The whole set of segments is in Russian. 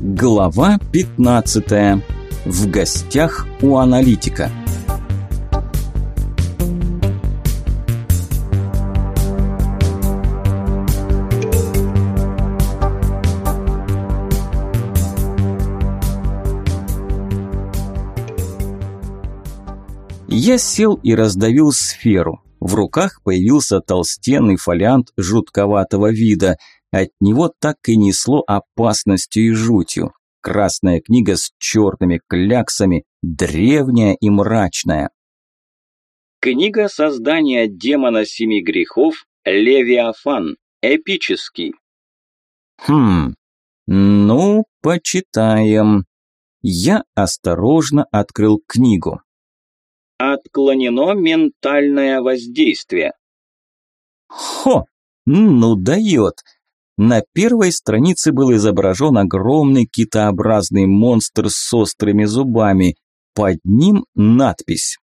Глава 15. В гостях у аналитика. Я сел и раздавил сферу. В руках появился толстенный фолиант жутковатого вида – от него так и несло опасностью и жутью. Красная книга с черными кляксами, древняя и мрачная. Книга создания демона семи грехов Левиафан. Эпический. Хм, ну, почитаем. Я осторожно открыл книгу. Отклонено ментальное воздействие. Хо, ну дает. На первой странице был изображен огромный китообразный монстр с острыми зубами. Под ним надпись.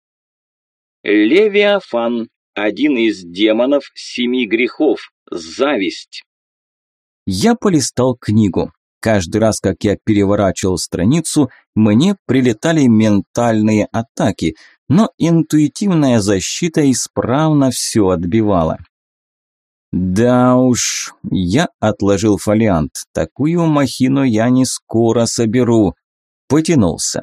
Левиафан, один из демонов семи грехов, зависть. Я полистал книгу. Каждый раз, как я переворачивал страницу, мне прилетали ментальные атаки, но интуитивная защита исправно все отбивала. Да уж, я отложил фолиант. Такую махину я не скоро соберу. Потянулся.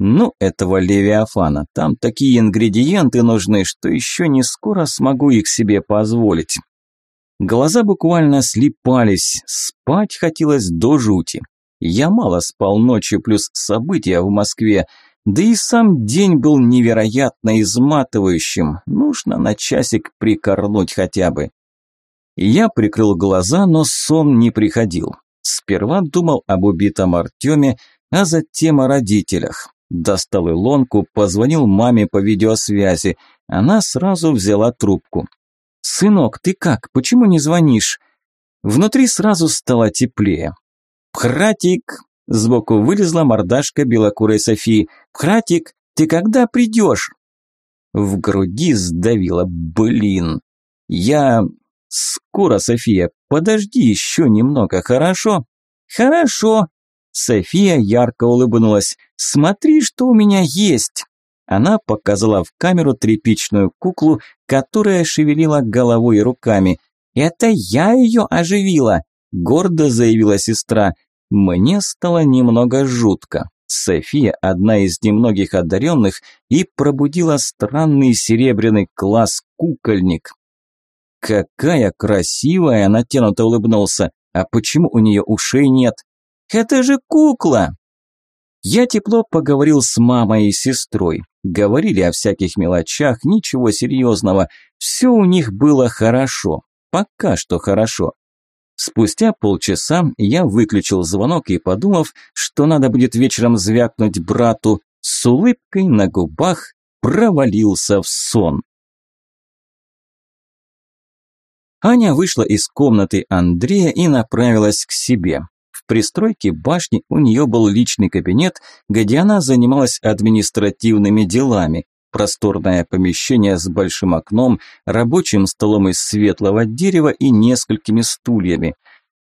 Ну, этого Левиафана, там такие ингредиенты нужны, что еще не скоро смогу их себе позволить. Глаза буквально слипались, спать хотелось до жути. Я мало спал ночью, плюс события в Москве, да и сам день был невероятно изматывающим, нужно на часик прикорнуть хотя бы. Я прикрыл глаза, но сон не приходил. Сперва думал об убитом Артеме, а затем о родителях. Достал Илонку, позвонил маме по видеосвязи. Она сразу взяла трубку. «Сынок, ты как? Почему не звонишь?» Внутри сразу стало теплее. «Пхратик!» Сбоку вылезла мордашка белокурой Софии. «Пхратик, ты когда придешь?» В груди сдавило. «Блин!» «Я... «Скоро, София, подожди еще немного, хорошо?» «Хорошо!» София ярко улыбнулась. «Смотри, что у меня есть!» Она показала в камеру тряпичную куклу, которая шевелила головой и руками. «Это я ее оживила!» – гордо заявила сестра. Мне стало немного жутко. София – одна из немногих одаренных и пробудила странный серебряный класс кукольник. «Какая красивая!» – натянуто улыбнулся. «А почему у нее ушей нет?» «Это же кукла!» Я тепло поговорил с мамой и сестрой. Говорили о всяких мелочах, ничего серьезного. Все у них было хорошо. Пока что хорошо. Спустя полчаса я выключил звонок и, подумав, что надо будет вечером звякнуть брату, с улыбкой на губах провалился в сон. Аня вышла из комнаты Андрея и направилась к себе. В пристройке башни у нее был личный кабинет, где она занималась административными делами. Просторное помещение с большим окном, рабочим столом из светлого дерева и несколькими стульями.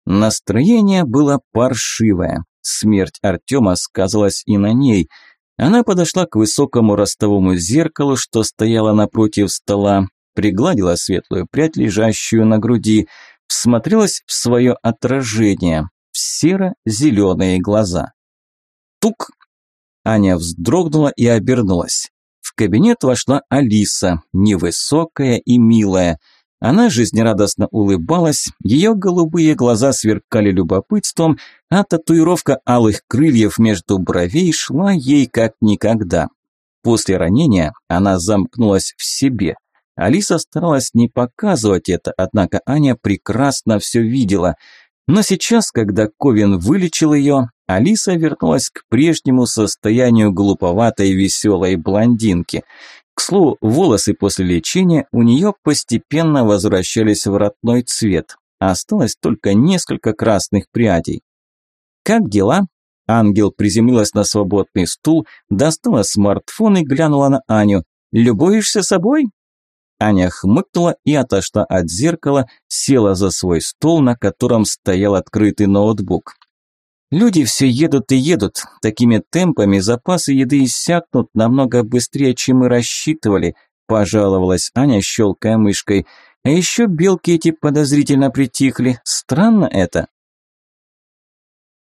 Настроение было паршивое. Смерть Артема сказалась и на ней. Она подошла к высокому ростовому зеркалу, что стояло напротив стола, пригладила светлую прядь, лежащую на груди, всмотрелась в свое отражение, в серо-зеленые глаза. Тук! Аня вздрогнула и обернулась. В кабинет вошла Алиса, невысокая и милая. Она жизнерадостно улыбалась, ее голубые глаза сверкали любопытством, а татуировка алых крыльев между бровей шла ей как никогда. После ранения она замкнулась в себе – Алиса старалась не показывать это, однако Аня прекрасно все видела. Но сейчас, когда Ковин вылечил ее, Алиса вернулась к прежнему состоянию глуповатой веселой блондинки. К слову, волосы после лечения у нее постепенно возвращались в родной цвет. Осталось только несколько красных прядей. «Как дела?» Ангел приземлилась на свободный стул, достала смартфон и глянула на Аню. «Любуешься собой?» Аня хмыкнула и отошла от зеркала, села за свой стол, на котором стоял открытый ноутбук. Люди все едут и едут. Такими темпами запасы еды иссякнут намного быстрее, чем мы рассчитывали, пожаловалась Аня, щелкая мышкой. А еще белки эти подозрительно притихли. Странно это.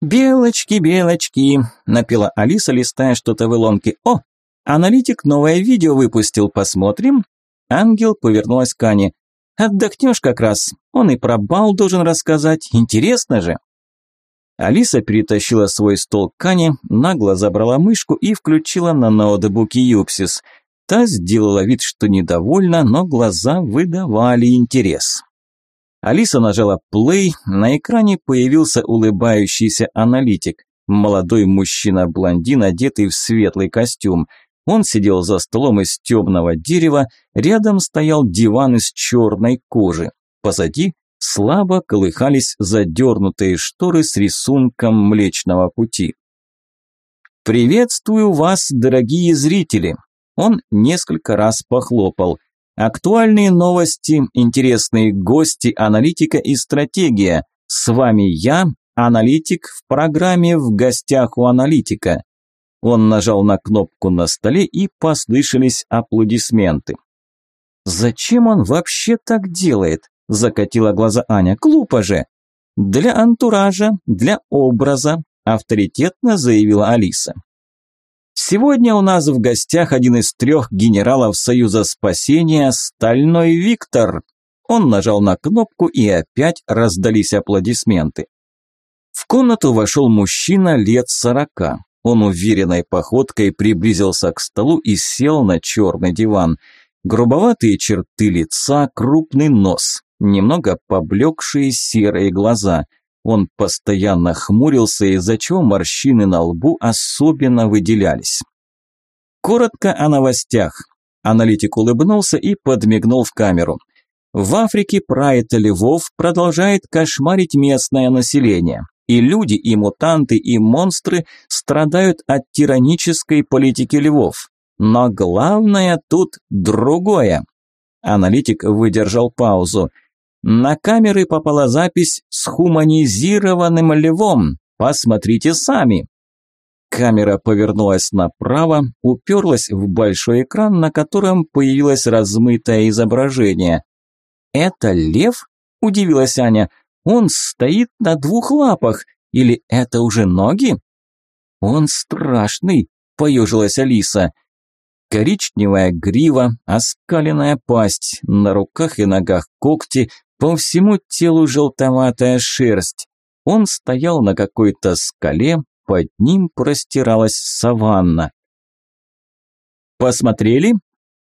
«Белочки, белочки», – напела Алиса, листая что-то в илонке. «О, аналитик новое видео выпустил, посмотрим?» Ангел повернулась к Ане. «Отдохнешь как раз, он и про бал должен рассказать, интересно же». Алиса перетащила свой стол к Ане, нагло забрала мышку и включила на ноутбуке Юпсис. Та сделала вид, что недовольна, но глаза выдавали интерес. Алиса нажала play, на экране появился улыбающийся аналитик. Молодой мужчина-блондин, одетый в светлый костюм. Он сидел за столом из темного дерева, рядом стоял диван из черной кожи. Позади слабо колыхались задернутые шторы с рисунком Млечного Пути. «Приветствую вас, дорогие зрители!» Он несколько раз похлопал. Актуальные новости, интересные гости, аналитика и стратегия. С вами я, аналитик, в программе «В гостях у аналитика». Он нажал на кнопку на столе и послышались аплодисменты. «Зачем он вообще так делает?» – закатила глаза Аня. «Глупо же!» «Для антуража, для образа», – авторитетно заявила Алиса. Сегодня у нас в гостях один из трех генералов Союза спасения, Стальной Виктор. Он нажал на кнопку и опять раздались аплодисменты. В комнату вошел мужчина лет сорока. Он уверенной походкой приблизился к столу и сел на черный диван. Грубоватые черты лица, крупный нос, немного поблекшие серые глаза – он постоянно хмурился, из-за чего морщины на лбу особенно выделялись. Коротко о новостях. Аналитик улыбнулся и подмигнул в камеру. В Африке прайд львов продолжает кошмарить местное население. И люди, и мутанты, и монстры страдают от тиранической политики львов. Но главное тут другое. Аналитик выдержал паузу. На камеры попала запись с хуманизированным львом. Посмотрите сами. Камера повернулась направо, уперлась в большой экран, на котором появилось размытое изображение. «Это лев?» – удивилась Аня. «Он стоит на двух лапах. Или это уже ноги?» «Он страшный», – поежилась Алиса. Коричневая грива, оскаленная пасть, на руках и ногах когти, по всему телу желтоватая шерсть. Он стоял на какой-то скале, под ним простиралась саванна. «Посмотрели?»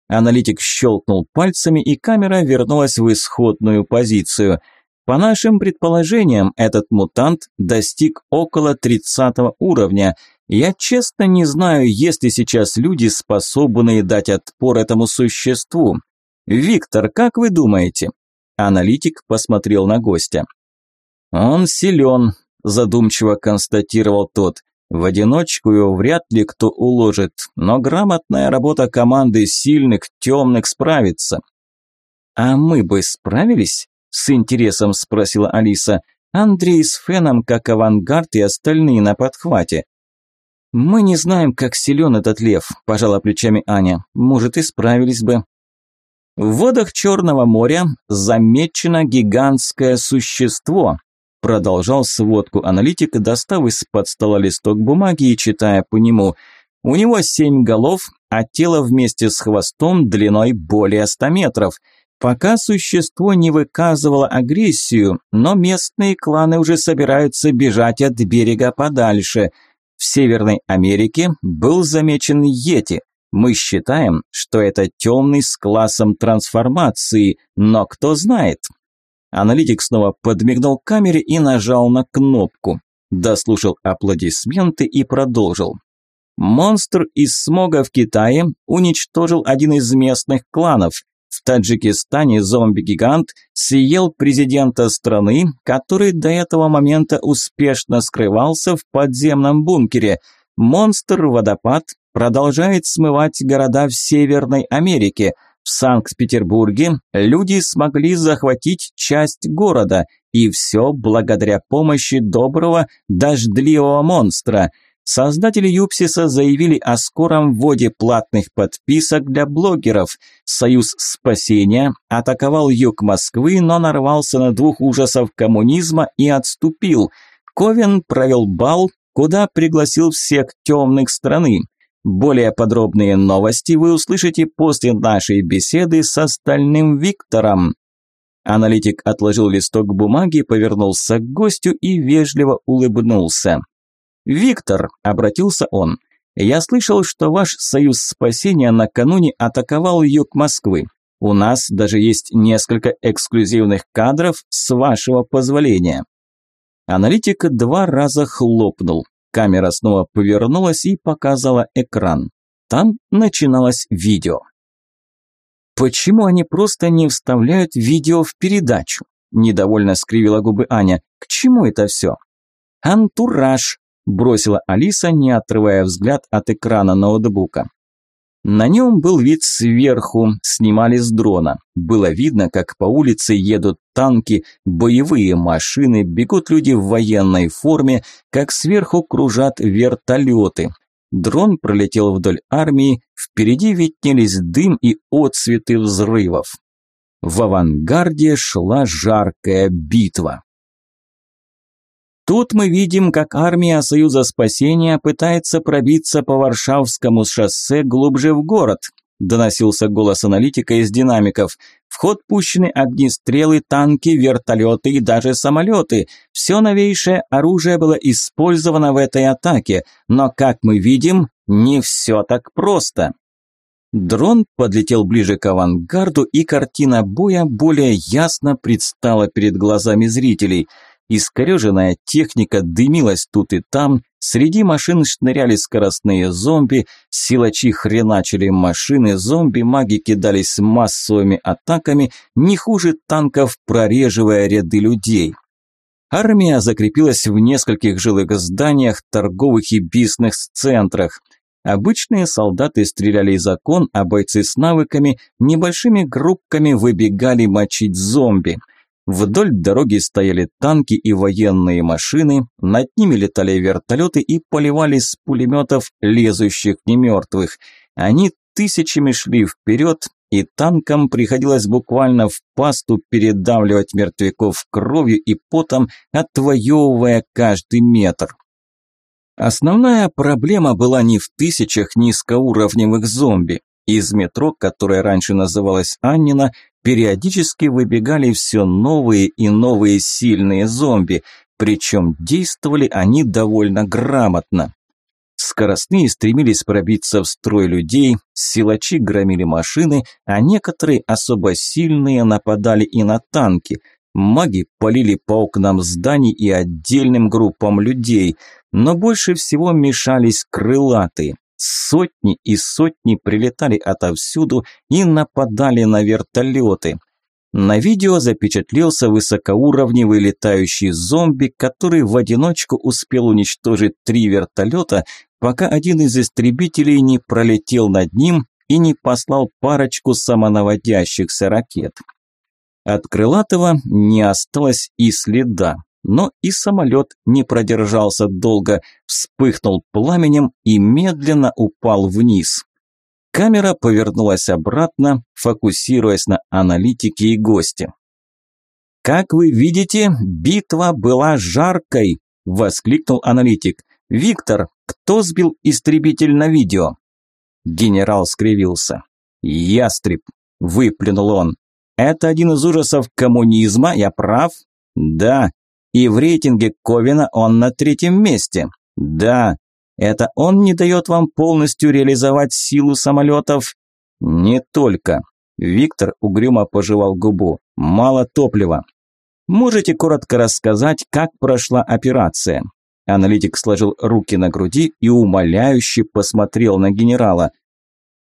Аналитик щелкнул пальцами, и камера вернулась в исходную позицию. По нашим предположениям, этот мутант достиг около 30 уровня. Я честно не знаю, есть ли сейчас люди, способные дать отпор этому существу. Виктор, как вы думаете, Аналитик посмотрел на гостя. «Он силен», – задумчиво констатировал тот. «В одиночку его вряд ли кто уложит, но грамотная работа команды сильных, темных справится». «А мы бы справились?» – с интересом спросила Алиса. «Андрей с Феном как авангард и остальные на подхвате». «Мы не знаем, как силен этот лев», – пожала плечами Аня. «Может, и справились бы. В водах Черного моря замечено гигантское существо, продолжал сводку аналитик, достав из-под стола листок бумаги и читая по нему. У него семь голов, а тело вместе с хвостом длиной более ста метров. Пока существо не выказывало агрессию, но местные кланы уже собираются бежать от берега подальше. В Северной Америке был замечен Йети, мы считаем, что это темный с классом трансформации, но кто знает. Аналитик снова подмигнул камере и нажал на кнопку. Дослушал аплодисменты и продолжил. Монстр из смога в Китае уничтожил один из местных кланов. В Таджикистане зомби-гигант съел президента страны, который до этого момента успешно скрывался в подземном бункере. Монстр-водопад продолжает смывать города в Северной Америке. В Санкт-Петербурге люди смогли захватить часть города, и все благодаря помощи доброго дождливого монстра. Создатели Юпсиса заявили о скором вводе платных подписок для блогеров. Союз спасения атаковал юг Москвы, но нарвался на двух ужасов коммунизма и отступил. Ковен провел бал, куда пригласил всех темных страны. Более подробные новости вы услышите после нашей беседы с остальным Виктором. Аналитик отложил листок бумаги, повернулся к гостю и вежливо улыбнулся. «Виктор», – обратился он, – «я слышал, что ваш союз спасения накануне атаковал юг Москвы. У нас даже есть несколько эксклюзивных кадров с вашего позволения». Аналитик два раза хлопнул. Камера снова повернулась и показала экран. Там начиналось видео. «Почему они просто не вставляют видео в передачу?» – недовольно скривила губы Аня. «К чему это все?» «Антураж», – бросила Алиса, не отрывая взгляд от экрана ноутбука. На нем был вид сверху, снимали с дрона. Было видно, как по улице едут танки, боевые машины, бегут люди в военной форме, как сверху кружат вертолеты. Дрон пролетел вдоль армии, впереди виднелись дым и отцветы взрывов. В авангарде шла жаркая битва. Тут мы видим, как армия Союза спасения пытается пробиться по Варшавскому шоссе глубже в город. Доносился голос аналитика из динамиков. В ход пущены огнестрелы, танки, вертолеты и даже самолеты. Все новейшее оружие было использовано в этой атаке. Но, как мы видим, не все так просто. Дрон подлетел ближе к авангарду, и картина боя более ясно предстала перед глазами зрителей – Искореженная техника дымилась тут и там, среди машин шныряли скоростные зомби, силачи хреначили машины, зомби-маги кидались массовыми атаками, не хуже танков, прореживая ряды людей. Армия закрепилась в нескольких жилых зданиях, торговых и бизнес-центрах. Обычные солдаты стреляли из окон, а бойцы с навыками небольшими группками выбегали мочить зомби – Вдоль дороги стояли танки и военные машины, над ними летали вертолеты и поливали с пулеметов лезущих немертвых. Они тысячами шли вперед, и танкам приходилось буквально в пасту передавливать мертвяков кровью и потом, отвоевывая каждый метр. Основная проблема была не в тысячах низкоуровневых зомби. Из метро, которое раньше называлось Аннина, периодически выбегали все новые и новые сильные зомби, причем действовали они довольно грамотно. Скоростные стремились пробиться в строй людей, силачи громили машины, а некоторые особо сильные нападали и на танки. Маги полили по окнам зданий и отдельным группам людей, но больше всего мешались крылатые. Сотни и сотни прилетали отовсюду и нападали на вертолеты. На видео запечатлелся высокоуровневый летающий зомби, который в одиночку успел уничтожить три вертолета, пока один из истребителей не пролетел над ним и не послал парочку самонаводящихся ракет. От крылатого не осталось и следа но и самолет не продержался долго, вспыхнул пламенем и медленно упал вниз. Камера повернулась обратно, фокусируясь на аналитике и госте. «Как вы видите, битва была жаркой!» – воскликнул аналитик. «Виктор, кто сбил истребитель на видео?» Генерал скривился. «Ястреб!» – выплюнул он. «Это один из ужасов коммунизма, я прав?» «Да, и в рейтинге Ковина он на третьем месте. Да, это он не дает вам полностью реализовать силу самолетов? Не только. Виктор угрюмо пожевал губу. Мало топлива. Можете коротко рассказать, как прошла операция? Аналитик сложил руки на груди и умоляюще посмотрел на генерала.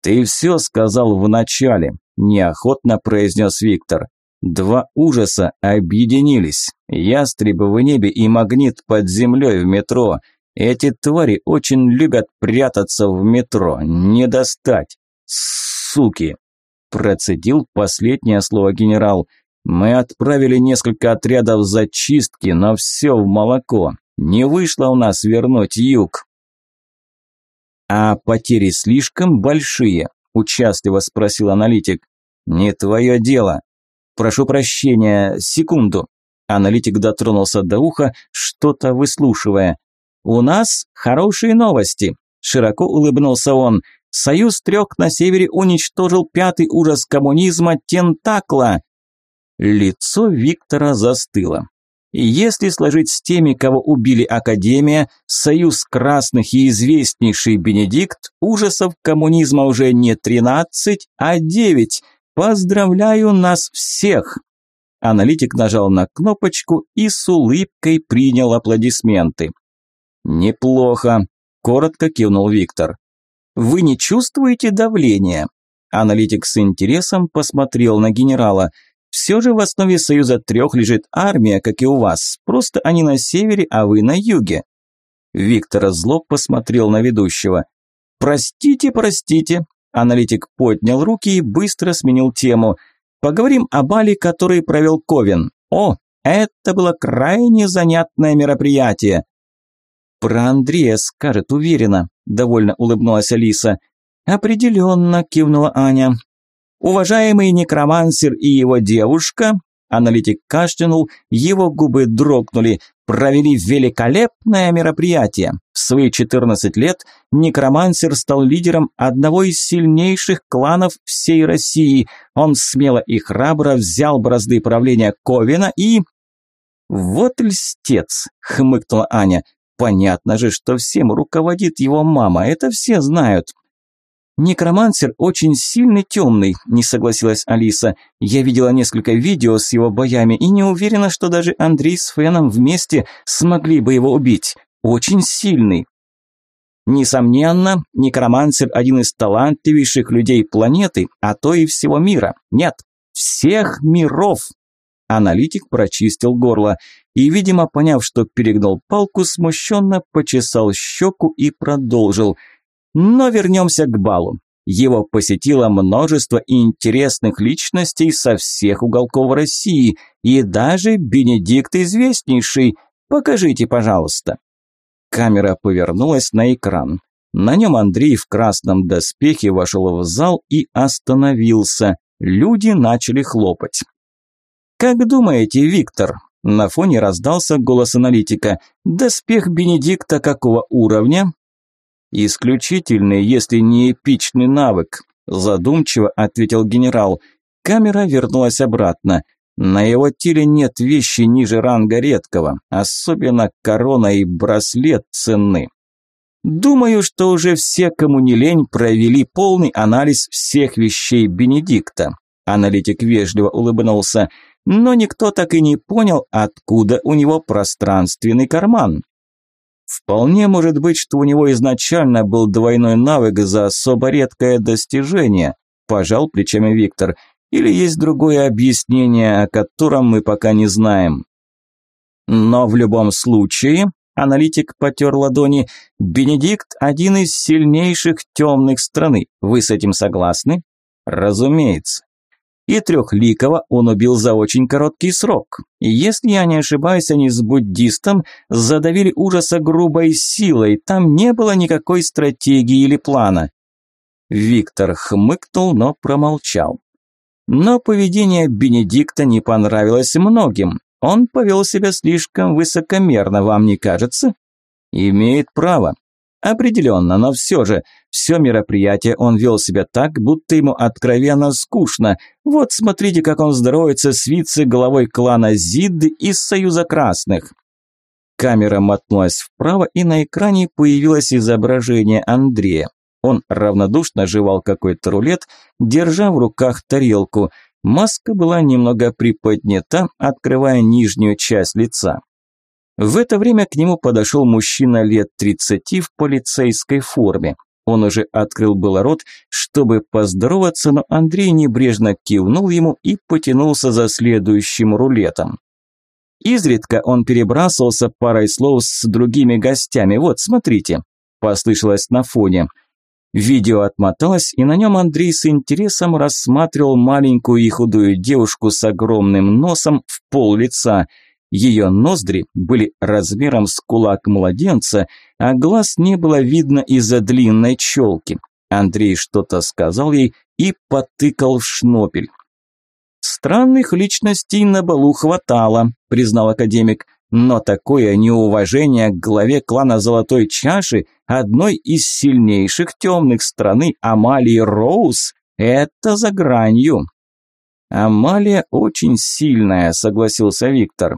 «Ты все сказал вначале», – неохотно произнес Виктор. Два ужаса объединились. Ястреб в небе и магнит под землей в метро. Эти твари очень любят прятаться в метро. Не достать. Суки. Процедил последнее слово генерал. Мы отправили несколько отрядов зачистки, но все в молоко. Не вышло у нас вернуть юг. А потери слишком большие, участливо спросил аналитик. Не твое дело. Прошу прощения, секунду. Аналитик дотронулся до уха, что-то выслушивая. У нас хорошие новости, широко улыбнулся он. Союз трех на севере уничтожил пятый ужас коммунизма Тентакла. Лицо Виктора застыло. И если сложить с теми, кого убили Академия, Союз Красных и известнейший Бенедикт, ужасов коммунизма уже не 13, а 9. Поздравляю нас всех! Аналитик нажал на кнопочку и с улыбкой принял аплодисменты. «Неплохо», – коротко кивнул Виктор. «Вы не чувствуете давления?» Аналитик с интересом посмотрел на генерала – все же в основе Союза трех лежит армия, как и у вас, просто они на севере, а вы на юге. Виктор зло посмотрел на ведущего. «Простите, простите», аналитик поднял руки и быстро сменил тему. «Поговорим о бале, который провел Ковен. О, это было крайне занятное мероприятие». «Про Андрея скажет уверенно», – довольно улыбнулась Алиса. «Определенно», – кивнула Аня. Уважаемый некромансер и его девушка, аналитик кашлянул, его губы дрогнули, провели великолепное мероприятие. В свои 14 лет некромансер стал лидером одного из сильнейших кланов всей России. Он смело и храбро взял бразды правления Ковина и... «Вот льстец!» – хмыкнула Аня. «Понятно же, что всем руководит его мама, это все знают. «Некромансер очень сильный темный», – не согласилась Алиса. «Я видела несколько видео с его боями и не уверена, что даже Андрей с Феном вместе смогли бы его убить. Очень сильный». Несомненно, некромансер – один из талантливейших людей планеты, а то и всего мира. Нет, всех миров. Аналитик прочистил горло и, видимо, поняв, что перегнул палку, смущенно почесал щеку и продолжил – но вернемся к балу. Его посетило множество интересных личностей со всех уголков России, и даже Бенедикт Известнейший. Покажите, пожалуйста. Камера повернулась на экран. На нем Андрей в красном доспехе вошел в зал и остановился. Люди начали хлопать. «Как думаете, Виктор?» На фоне раздался голос аналитика. «Доспех Бенедикта какого уровня?» «Исключительный, если не эпичный навык», – задумчиво ответил генерал. Камера вернулась обратно. На его теле нет вещи ниже ранга редкого, особенно корона и браслет ценны. Думаю, что уже все, кому не лень, провели полный анализ всех вещей Бенедикта. Аналитик вежливо улыбнулся, но никто так и не понял, откуда у него пространственный карман. Вполне может быть, что у него изначально был двойной навык за особо редкое достижение, пожал плечами Виктор. Или есть другое объяснение, о котором мы пока не знаем. Но в любом случае, аналитик потер ладони, Бенедикт – один из сильнейших темных страны. Вы с этим согласны? Разумеется и Трехликого он убил за очень короткий срок. Если я не ошибаюсь, они с буддистом задавили ужаса грубой силой, там не было никакой стратегии или плана. Виктор хмыкнул, но промолчал. Но поведение Бенедикта не понравилось многим. Он повел себя слишком высокомерно, вам не кажется? Имеет право. Определенно, но все же, все мероприятие он вел себя так, будто ему откровенно скучно. Вот смотрите, как он здоровается с вице-головой клана Зид из Союза Красных. Камера мотнулась вправо, и на экране появилось изображение Андрея. Он равнодушно жевал какой-то рулет, держа в руках тарелку. Маска была немного приподнята, открывая нижнюю часть лица. В это время к нему подошел мужчина лет 30 в полицейской форме. Он уже открыл было рот, чтобы поздороваться, но Андрей небрежно кивнул ему и потянулся за следующим рулетом. Изредка он перебрасывался парой слов с другими гостями. Вот, смотрите, послышалось на фоне. Видео отмоталось, и на нем Андрей с интересом рассматривал маленькую и худую девушку с огромным носом в пол лица. Ее ноздри были размером с кулак младенца, а глаз не было видно из-за длинной челки. Андрей что-то сказал ей и потыкал в шнопель. «Странных личностей на балу хватало», – признал академик. Но такое неуважение к главе клана Золотой Чаши, одной из сильнейших темных страны Амалии Роуз, это за гранью. Амалия очень сильная, согласился Виктор.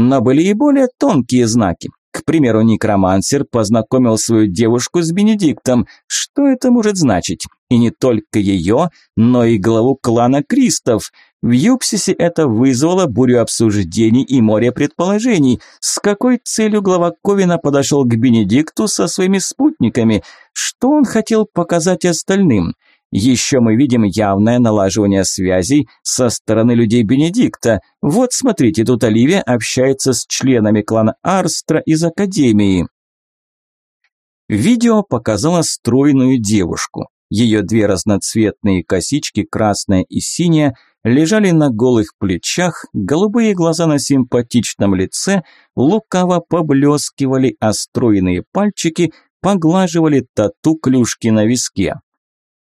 Но были и более тонкие знаки. К примеру, некромансер познакомил свою девушку с Бенедиктом. Что это может значить? И не только ее, но и главу клана Кристов. В Юпсисе это вызвало бурю обсуждений и море предположений. С какой целью глава Ковина подошел к Бенедикту со своими спутниками? Что он хотел показать остальным? Еще мы видим явное налаживание связей со стороны людей Бенедикта. Вот смотрите, тут Оливия общается с членами клана Арстра из Академии. Видео показало стройную девушку. Ее две разноцветные косички, красная и синяя, лежали на голых плечах, голубые глаза на симпатичном лице лукаво поблескивали, а стройные пальчики поглаживали тату-клюшки на виске.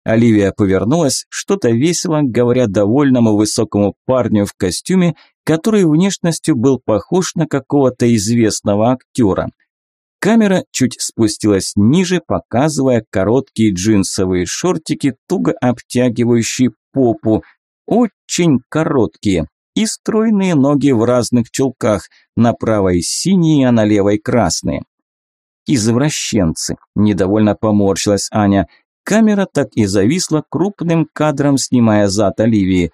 Оливия повернулась, что-то весело, говоря довольному высокому парню в костюме, который внешностью был похож на какого-то известного актера. Камера чуть спустилась ниже, показывая короткие джинсовые шортики, туго обтягивающие попу, очень короткие, и стройные ноги в разных чулках, на правой синие, а на левой красные. «Извращенцы», – недовольно поморщилась Аня – Камера так и зависла крупным кадром, снимая зад Оливии.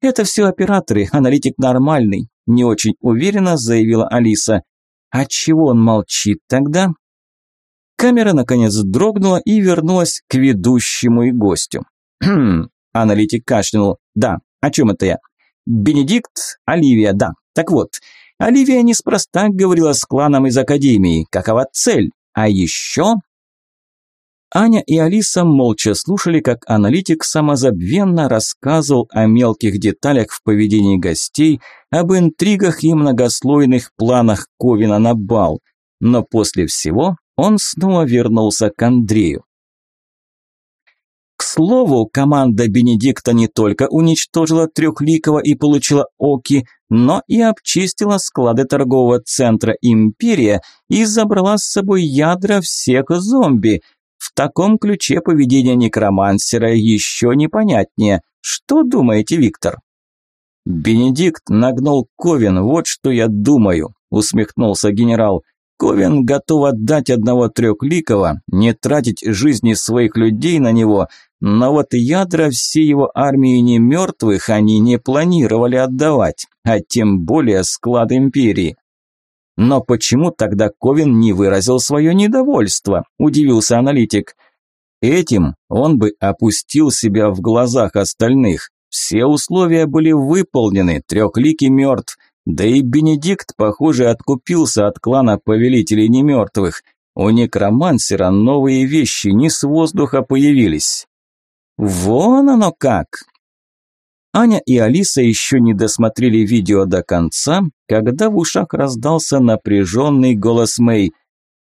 «Это все операторы, аналитик нормальный», – не очень уверенно заявила Алиса. «А чего он молчит тогда?» Камера, наконец, дрогнула и вернулась к ведущему и гостю. «Хм», – аналитик кашлянул. «Да, о чем это я?» «Бенедикт, Оливия, да. Так вот, Оливия неспроста говорила с кланом из Академии. Какова цель? А еще Аня и Алиса молча слушали, как аналитик самозабвенно рассказывал о мелких деталях в поведении гостей, об интригах и многослойных планах Ковина на бал. Но после всего он снова вернулся к Андрею. К слову, команда Бенедикта не только уничтожила Трехликова и получила Оки, но и обчистила склады торгового центра «Империя» и забрала с собой ядра всех зомби – в таком ключе поведение некромансера еще непонятнее. Что думаете, Виктор? Бенедикт нагнул Ковен, вот что я думаю, усмехнулся генерал. Ковен готов отдать одного трехликого, не тратить жизни своих людей на него, но вот ядра всей его армии не мертвых они не планировали отдавать, а тем более склад империи. Но почему тогда Ковин не выразил свое недовольство? Удивился аналитик. Этим он бы опустил себя в глазах остальных. Все условия были выполнены, трехликий мертв. Да и Бенедикт, похоже, откупился от клана повелителей немертвых. У некромансера новые вещи не с воздуха появились. Вон оно как! Аня и Алиса еще не досмотрели видео до конца, когда в ушах раздался напряженный голос Мэй.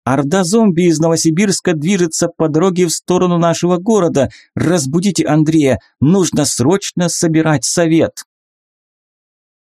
«Орда зомби из Новосибирска движется по дороге в сторону нашего города. Разбудите Андрея, нужно срочно собирать совет».